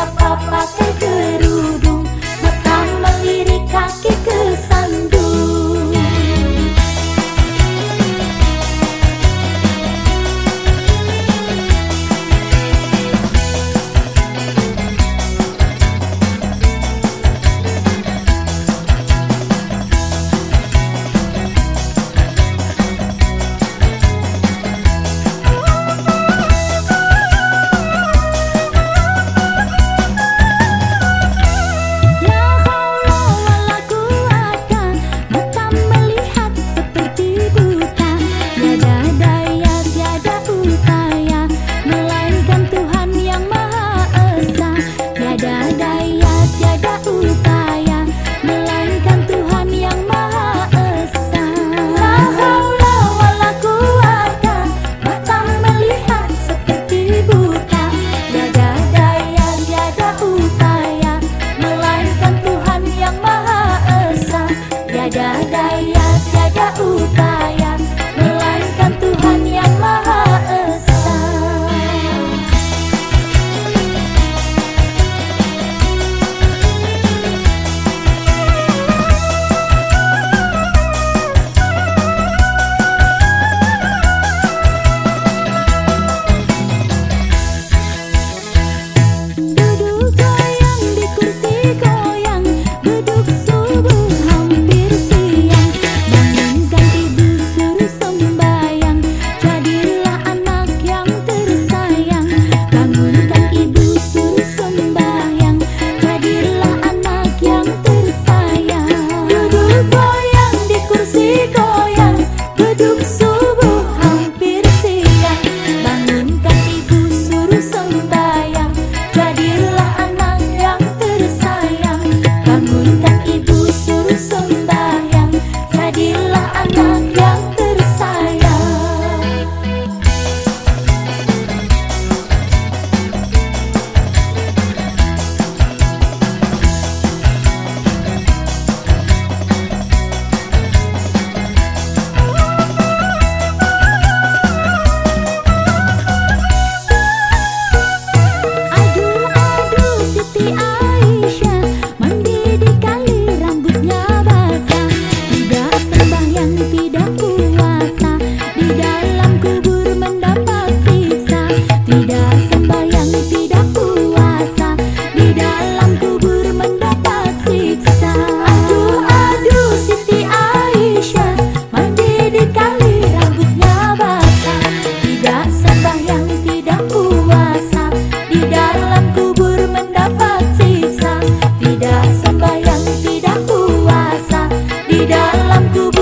siapa pakai utayat melainkan Tuhan yang Maha Esa. duduk Aku